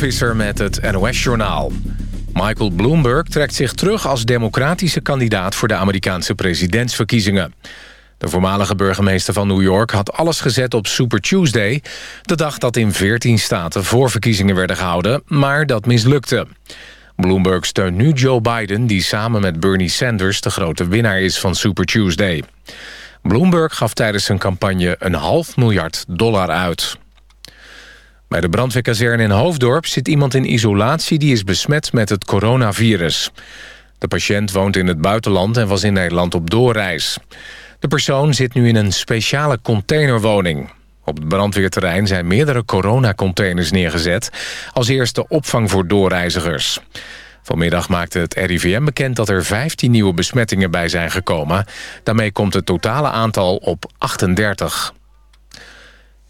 Visser met het NOS-journaal. Michael Bloomberg trekt zich terug als democratische kandidaat... voor de Amerikaanse presidentsverkiezingen. De voormalige burgemeester van New York had alles gezet op Super Tuesday... de dag dat in 14 staten voorverkiezingen werden gehouden, maar dat mislukte. Bloomberg steunt nu Joe Biden... die samen met Bernie Sanders de grote winnaar is van Super Tuesday. Bloomberg gaf tijdens zijn campagne een half miljard dollar uit. Bij de brandweerkazerne in Hoofddorp zit iemand in isolatie... die is besmet met het coronavirus. De patiënt woont in het buitenland en was in Nederland op doorreis. De persoon zit nu in een speciale containerwoning. Op het brandweerterrein zijn meerdere coronacontainers neergezet... als eerste opvang voor doorreizigers. Vanmiddag maakte het RIVM bekend dat er 15 nieuwe besmettingen bij zijn gekomen. Daarmee komt het totale aantal op 38.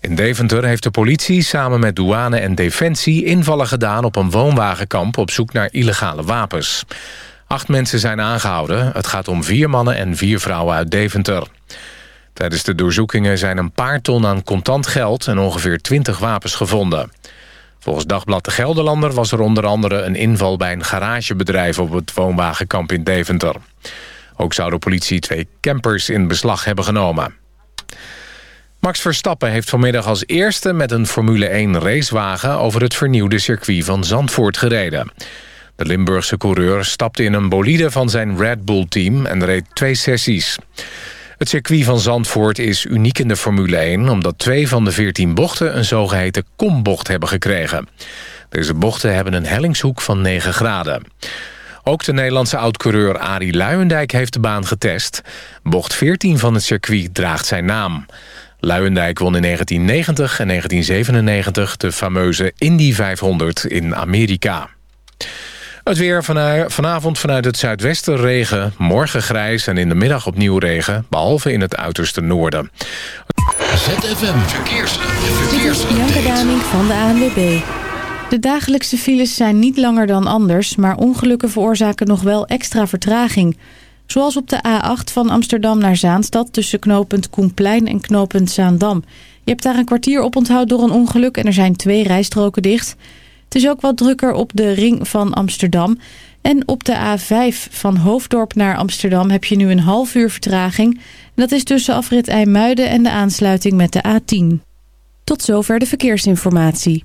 In Deventer heeft de politie samen met douane en defensie invallen gedaan op een woonwagenkamp op zoek naar illegale wapens. Acht mensen zijn aangehouden. Het gaat om vier mannen en vier vrouwen uit Deventer. Tijdens de doorzoekingen zijn een paar ton aan contant geld en ongeveer 20 wapens gevonden. Volgens Dagblad de Gelderlander was er onder andere een inval bij een garagebedrijf op het woonwagenkamp in Deventer. Ook zou de politie twee campers in beslag hebben genomen. Max Verstappen heeft vanmiddag als eerste met een Formule 1 racewagen... over het vernieuwde circuit van Zandvoort gereden. De Limburgse coureur stapte in een bolide van zijn Red Bull-team... en reed twee sessies. Het circuit van Zandvoort is uniek in de Formule 1... omdat twee van de veertien bochten een zogeheten kombocht hebben gekregen. Deze bochten hebben een hellingshoek van 9 graden. Ook de Nederlandse oud-coureur Arie Luijendijk heeft de baan getest. Bocht 14 van het circuit draagt zijn naam. Luijendijk won in 1990 en 1997 de fameuze Indy 500 in Amerika. Het weer vanavond vanuit het zuidwesten regen, morgen grijs en in de middag opnieuw regen, behalve in het uiterste noorden. ZFM Verkeers. Verkeers. Dit is Daming van de ANWB. De dagelijkse files zijn niet langer dan anders, maar ongelukken veroorzaken nog wel extra vertraging. Zoals op de A8 van Amsterdam naar Zaanstad tussen knooppunt Koenplein en knooppunt Zaandam. Je hebt daar een kwartier op onthoud door een ongeluk en er zijn twee rijstroken dicht. Het is ook wat drukker op de ring van Amsterdam. En op de A5 van Hoofddorp naar Amsterdam heb je nu een half uur vertraging. En dat is tussen afrit IJmuiden en de aansluiting met de A10. Tot zover de verkeersinformatie.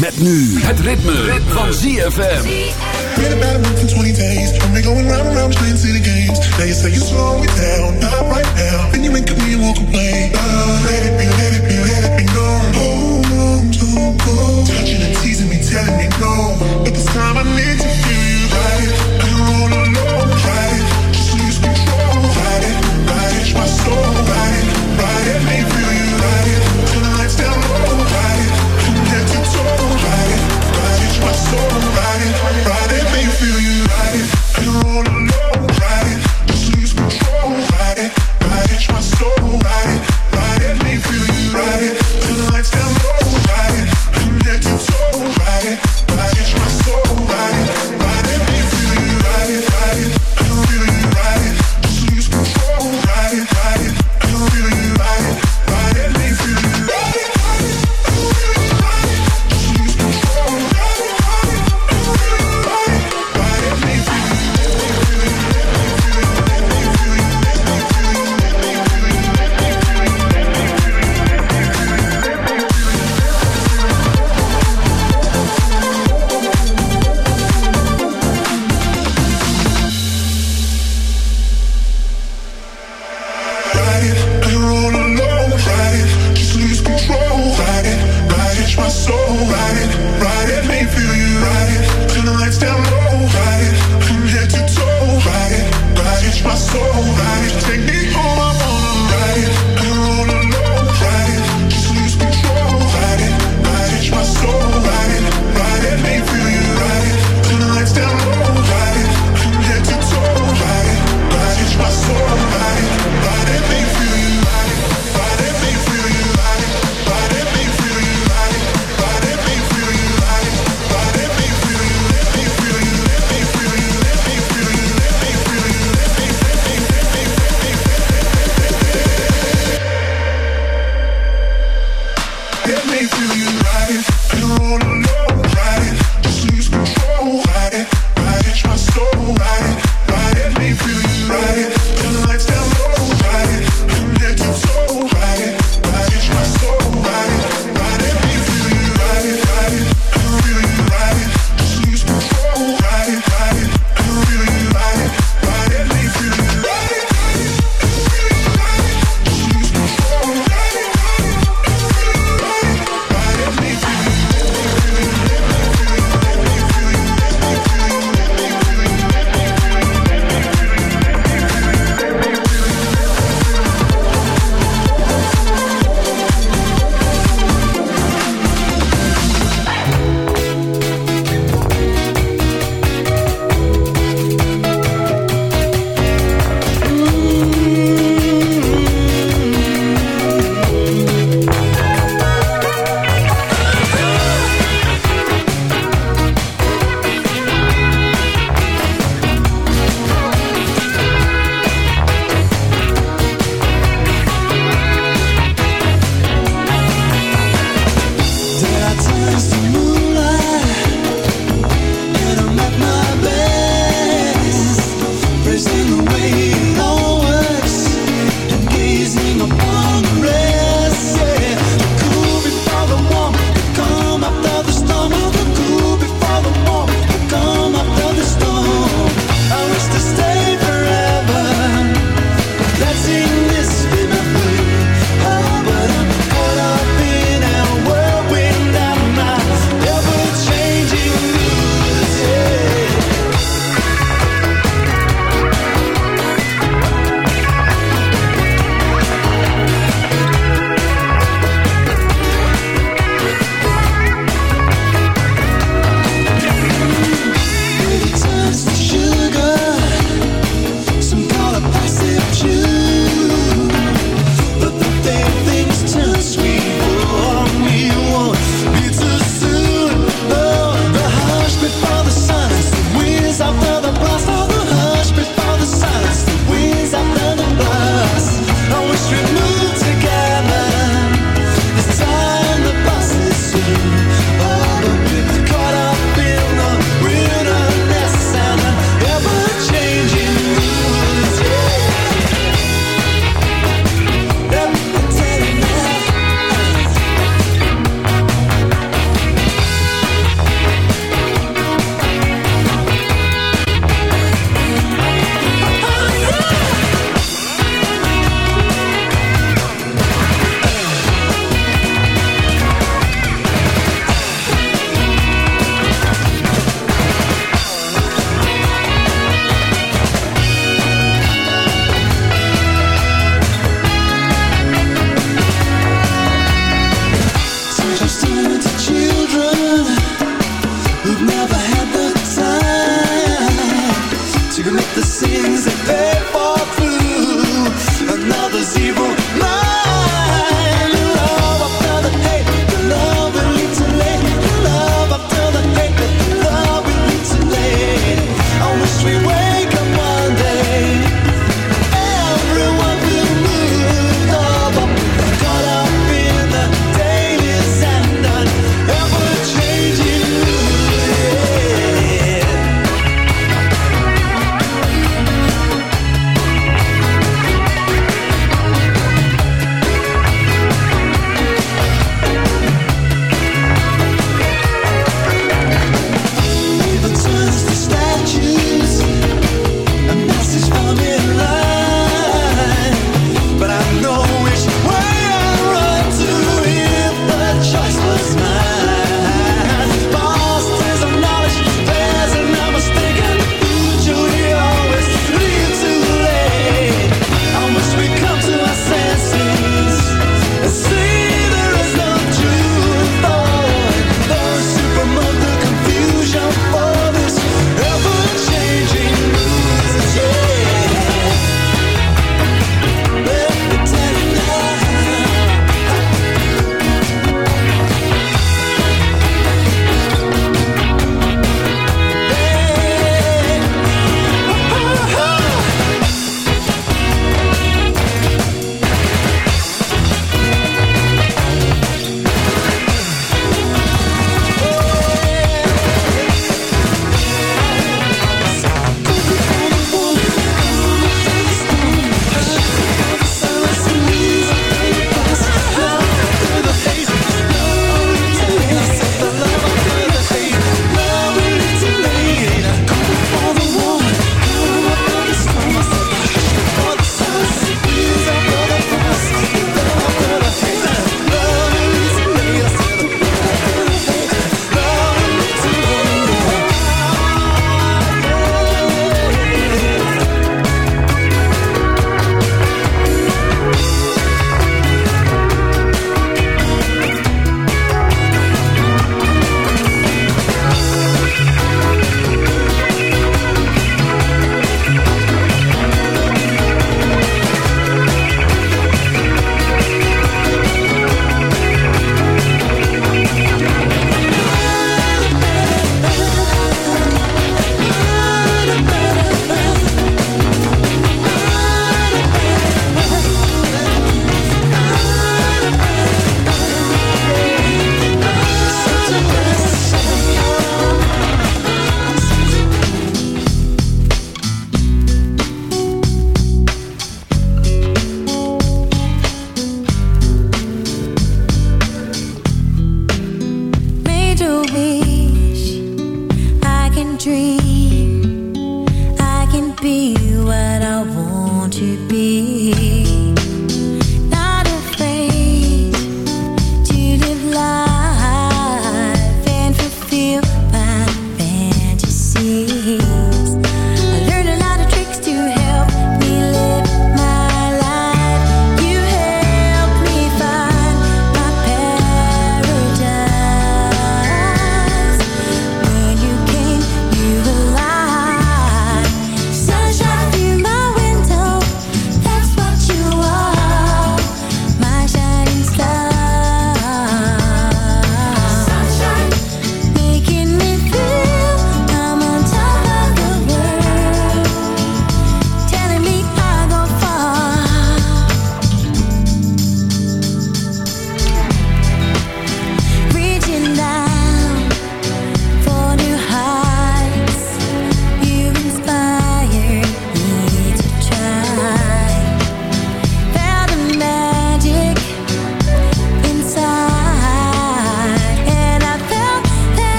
Met nu het ritme, van ZFM. Been a bad mood for 20 days. From me going round and round playing city games. Now you say you slow it teasing me, telling me no.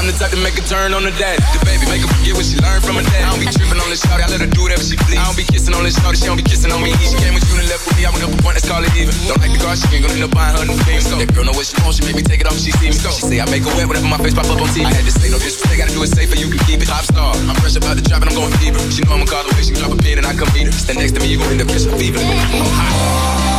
I'm the type to make a turn on the dad. The baby make her forget what she learned from her dad. I don't be tripping on this shawty, I let her do whatever she please. I don't be kissing on this shawty, she don't be kissing on me. She came with you and left with me, I went up a point, let's call it even. Don't like the car, she ain't gonna end up buying her new things. That girl know what she wants, she make me take it off she see me. She say I make her wet whenever my face pop up on TV. I had to say no disrespect, gotta do it safer, you can keep it. Top star, I'm fresh about the drop and I'm going fever. She know I'ma call the way she drop a pin and I come meet her. Stand next to me, you gon' end up catching fever. I'm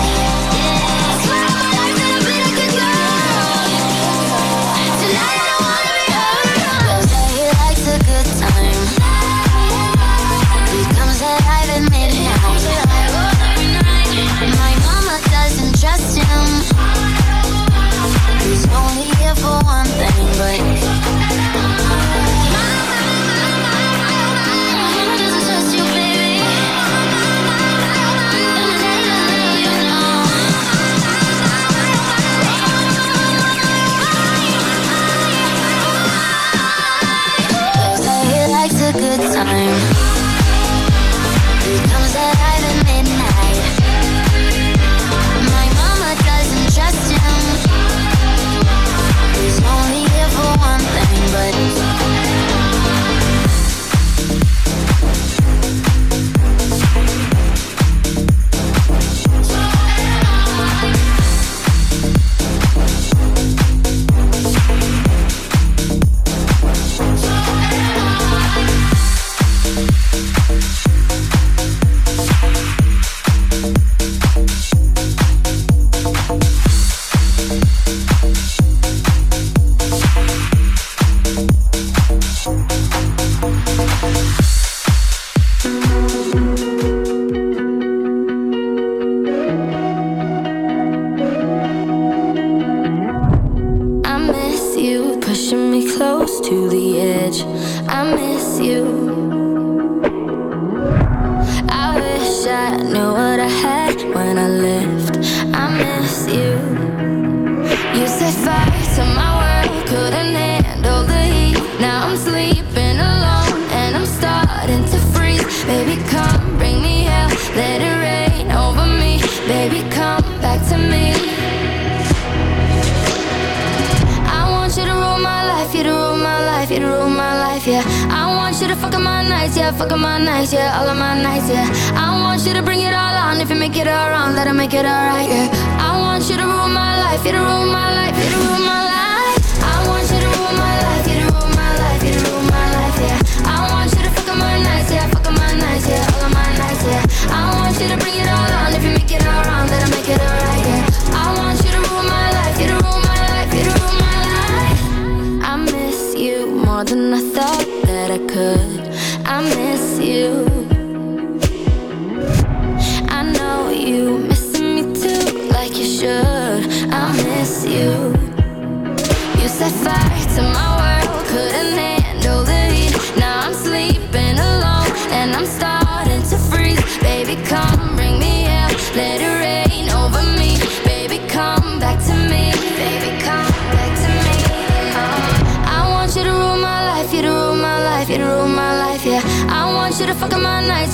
for one thing, but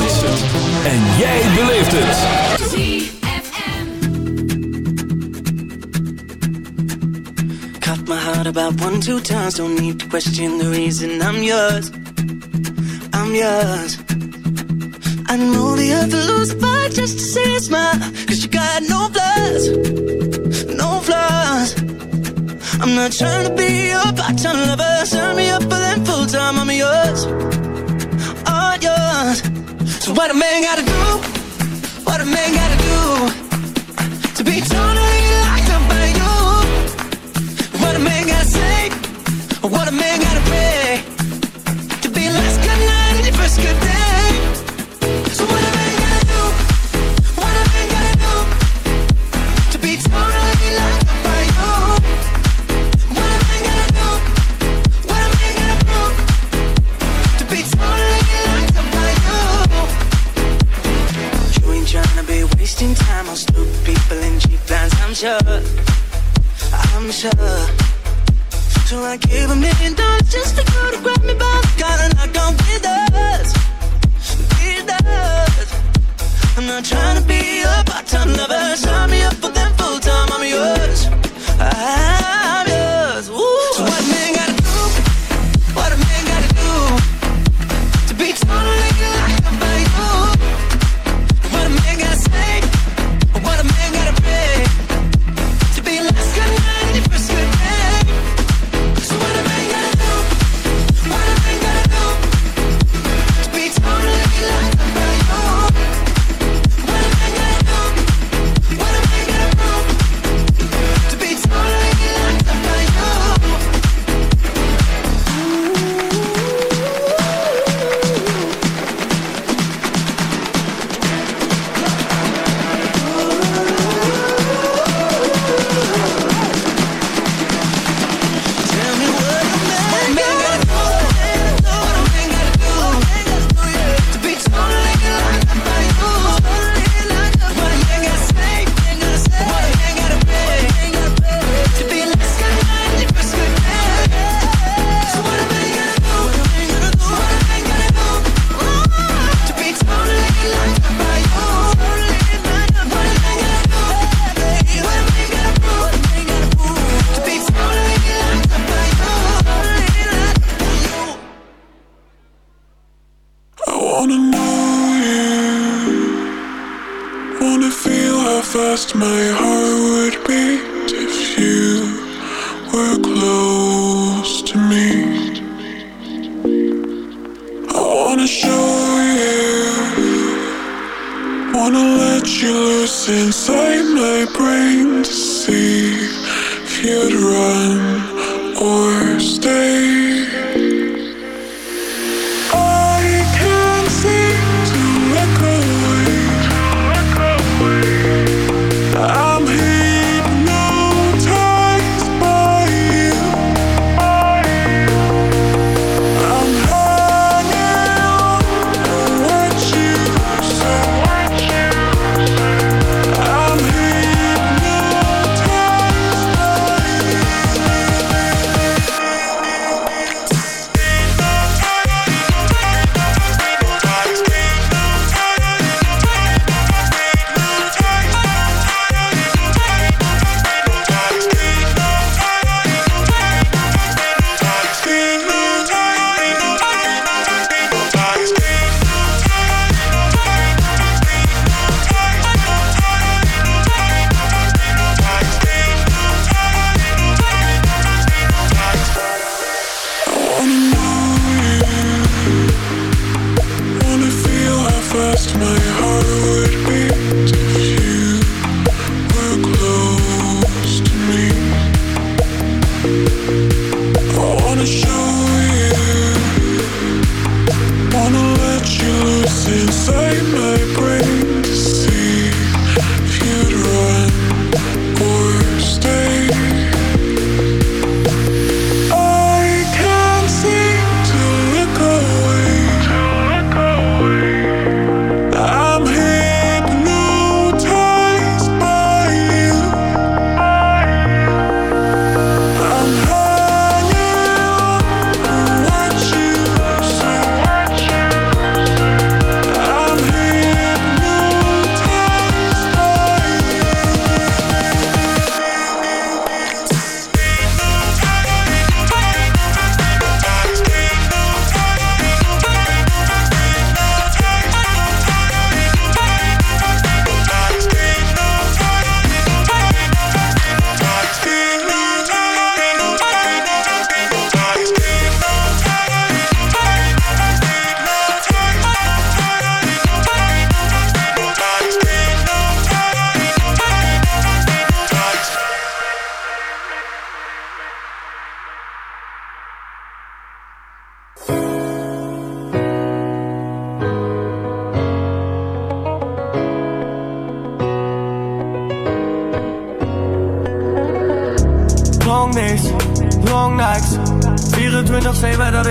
het. En jij beleeft het. Cut my heart about one, two times. Don't need to question the reason I'm yours. I'm yours. I know the other lose fight just to see a smile. Cause you got no flaws. No flaws. I'm not trying to be your part-time lover. Sign me up for them full-time. I'm yours. All yours. So what a man gotta do, what a man gotta do to be told. I gave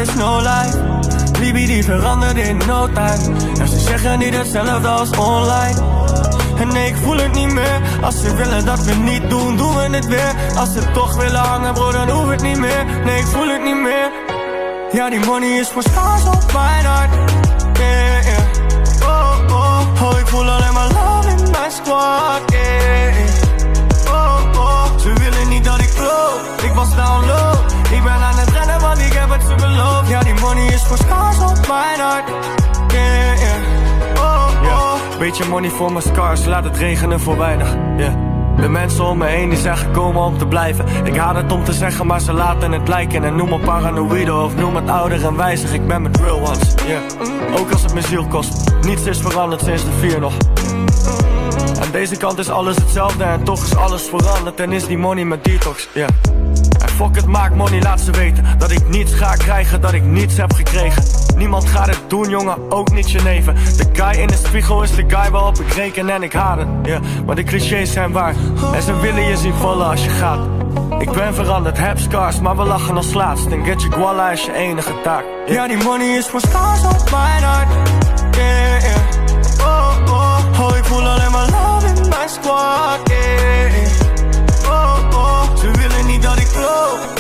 is no life. Liefie die verandert in no time. En ze zeggen niet hetzelfde als online. En nee, ik voel het niet meer. Als ze willen dat we niet doen, doen we het weer. Als ze toch willen hangen, bro, dan hoeft het niet meer. Nee, ik voel het niet meer. Ja, die money is voor scars op mijn hart. Yeah, yeah. Oh, oh, oh, ik voel alleen maar love in mijn squad. Yeah. Oh, oh, ze willen niet dat ik flow. Ik was down low. Ik ben aan het rennen, want ik heb het ze beloofd. Ja, die money is voor scars op mijn hart. Yeah, yeah. Oh, oh. Beetje money voor mijn scars, laat het regenen voor weinig. Yeah. De mensen om me heen die zijn gekomen om te blijven. Ik haat het om te zeggen, maar ze laten het lijken. En noem me paranoïde of noem het ouder en wijzig. Ik ben met real ones, yeah. Ook als het mijn ziel kost. Niets is veranderd sinds de vier nog. Aan deze kant is alles hetzelfde en toch is alles veranderd. En is die money met detox, yeah. Fuck het, maak money, laat ze weten Dat ik niets ga krijgen, dat ik niets heb gekregen. Niemand gaat het doen, jongen, ook niet je neven De guy in de spiegel is de guy waarop ik reken en ik haat het yeah. Maar de clichés zijn waar. En ze willen je zien vallen als je gaat. Ik ben veranderd, heb scars, maar we lachen als laatst. En get your guala is je enige taak yeah. Ja, die money is voor scars op mijn hart Oh, oh, oh, ik voel alleen maar love in mijn squad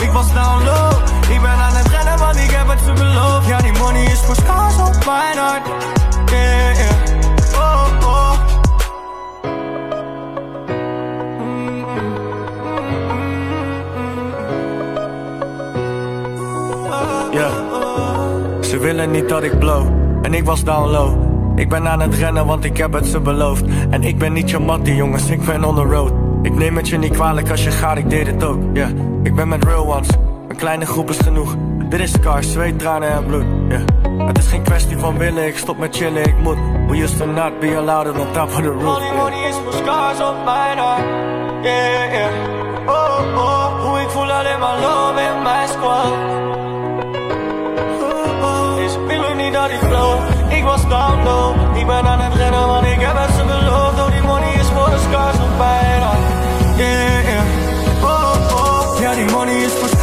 Ik was down low Ik ben aan het rennen, want ik heb het ze beloofd. Ja, die money is voor scars op mijn hart. Yeah, yeah. Oh, oh. Ze willen niet dat ik blow. En ik was down low. Ik ben aan het rennen, want ik heb het ze beloofd. En ik ben niet je mattie, jongens, ik ben on the road Ik neem het je niet kwalijk als je gaat, ik deed het ook, yeah Ik ben met real ones, een kleine groep is genoeg. Dit is scars, zweet, tranen en bloed, yeah Het is geen kwestie van willen, ik stop met chillen, ik moet. We used to not be allowed on top of the roof Money, money is voor scars op mijn hart, yeah, yeah. Oh, oh, hoe ik voel alleen maar love in mijn squad. Oh, oh, ze willen niet dat ik flow ik was down low Ik ben aan het rennen, want ik heb het ze beloofd. Oh, die money is voor de scars op mijn hart Yeah, yeah. Oh, oh Ja, die money is voor